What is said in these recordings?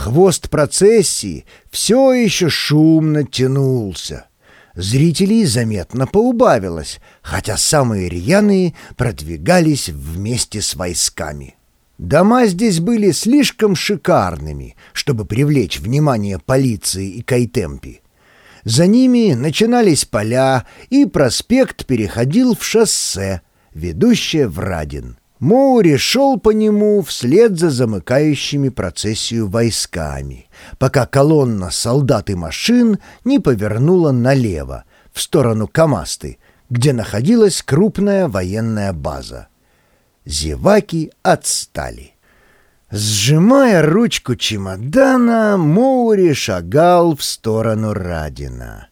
Хвост процессии все еще шумно тянулся. Зрителей заметно поубавилось, хотя самые рьяные продвигались вместе с войсками. Дома здесь были слишком шикарными, чтобы привлечь внимание полиции и Кайтемпи. За ними начинались поля, и проспект переходил в шоссе, ведущее в Радин. Моури шел по нему вслед за замыкающими процессию войсками, пока колонна солдат и машин не повернула налево, в сторону Камасты, где находилась крупная военная база. Зеваки отстали. Сжимая ручку чемодана, Моури шагал в сторону Радина.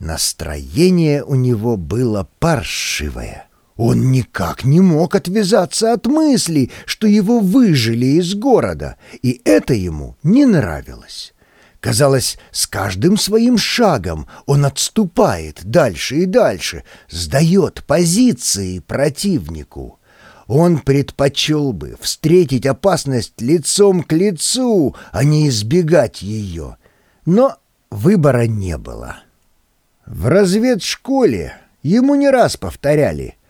Настроение у него было паршивое. Он никак не мог отвязаться от мысли, что его выжили из города, и это ему не нравилось. Казалось, с каждым своим шагом он отступает дальше и дальше, сдает позиции противнику. Он предпочел бы встретить опасность лицом к лицу, а не избегать ее. Но выбора не было. В разведшколе ему не раз повторяли —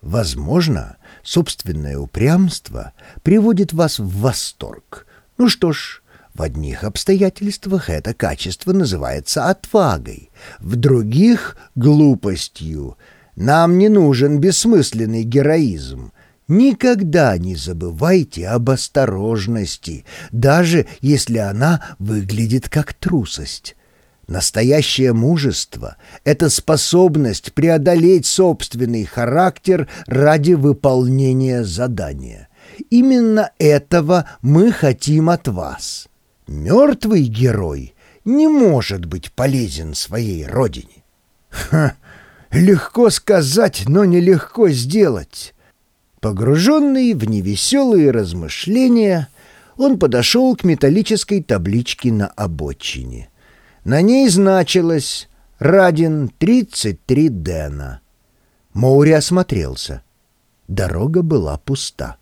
Возможно, собственное упрямство приводит вас в восторг. Ну что ж, в одних обстоятельствах это качество называется отвагой, в других — глупостью. Нам не нужен бессмысленный героизм. Никогда не забывайте об осторожности, даже если она выглядит как трусость. Настоящее мужество — это способность преодолеть собственный характер ради выполнения задания. Именно этого мы хотим от вас. Мертвый герой не может быть полезен своей родине. Ха, легко сказать, но нелегко сделать. Погруженный в невеселые размышления, он подошел к металлической табличке на обочине — на ней значилось «Радин 33 Дэна». Моури осмотрелся. Дорога была пуста.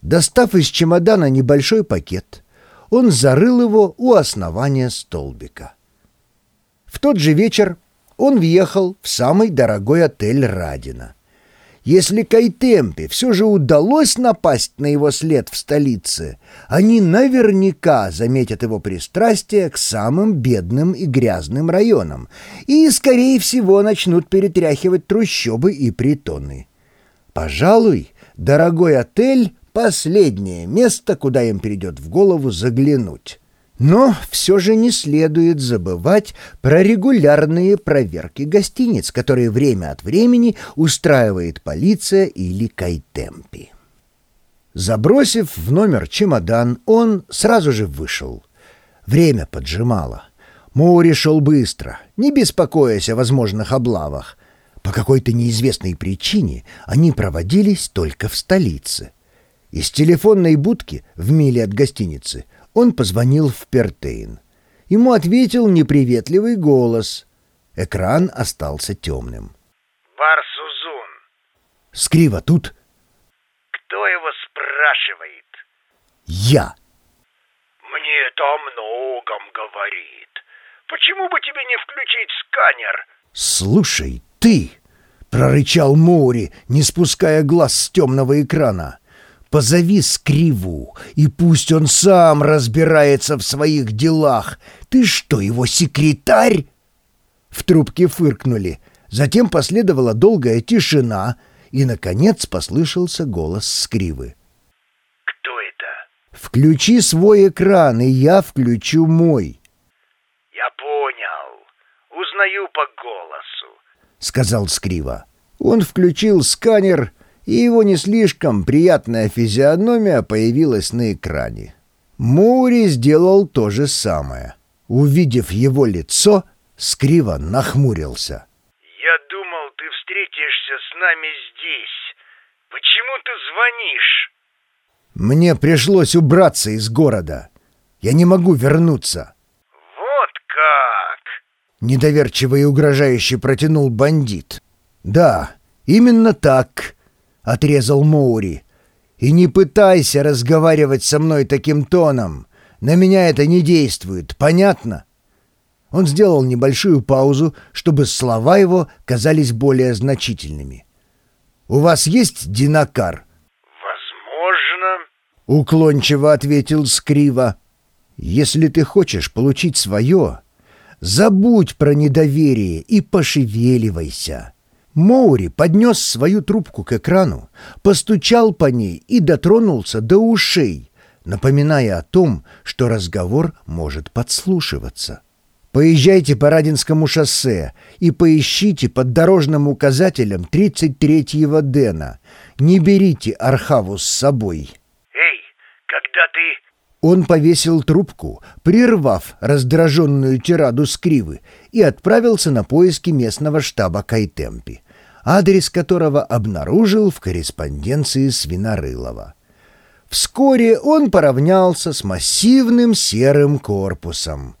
Достав из чемодана небольшой пакет, он зарыл его у основания столбика. В тот же вечер он въехал в самый дорогой отель Радина. Если Кайтемпе все же удалось напасть на его след в столице, они наверняка заметят его пристрастие к самым бедным и грязным районам и, скорее всего, начнут перетряхивать трущобы и притоны. Пожалуй, дорогой отель — последнее место, куда им придет в голову заглянуть. Но все же не следует забывать про регулярные проверки гостиниц, которые время от времени устраивает полиция или Кайтемпи. Забросив в номер чемодан, он сразу же вышел. Время поджимало. Моури шел быстро, не беспокоясь о возможных облавах. По какой-то неизвестной причине они проводились только в столице. Из телефонной будки в миле от гостиницы — он позвонил в Пертейн. Ему ответил неприветливый голос. Экран остался темным. «Барсузун». «Скриво тут?» «Кто его спрашивает?» «Я». «Мне это о многом говорит. Почему бы тебе не включить сканер?» «Слушай, ты!» — прорычал Моури, не спуская глаз с темного экрана. Позови Скриву, и пусть он сам разбирается в своих делах. Ты что, его секретарь?» В трубке фыркнули. Затем последовала долгая тишина, и, наконец, послышался голос Скривы. «Кто это?» «Включи свой экран, и я включу мой». «Я понял. Узнаю по голосу», — сказал Скрива. Он включил сканер и его не слишком приятная физиономия появилась на экране. Мури сделал то же самое. Увидев его лицо, Скриво нахмурился. «Я думал, ты встретишься с нами здесь. Почему ты звонишь?» «Мне пришлось убраться из города. Я не могу вернуться». «Вот как!» Недоверчиво и угрожающе протянул бандит. «Да, именно так», — отрезал Моури. «И не пытайся разговаривать со мной таким тоном. На меня это не действует, понятно?» Он сделал небольшую паузу, чтобы слова его казались более значительными. «У вас есть динакар?» «Возможно», — уклончиво ответил Скрива. «Если ты хочешь получить свое, забудь про недоверие и пошевеливайся». Моури поднес свою трубку к экрану, постучал по ней и дотронулся до ушей, напоминая о том, что разговор может подслушиваться. Поезжайте по Радинскому шоссе и поищите под дорожным указателем 33-го Дэна. Не берите Архаву с собой. «Эй, когда ты...» Он повесил трубку, прервав раздраженную тираду скривы, и отправился на поиски местного штаба Кайтемпи, адрес которого обнаружил в корреспонденции Свинорылова. Вскоре он поравнялся с массивным серым корпусом.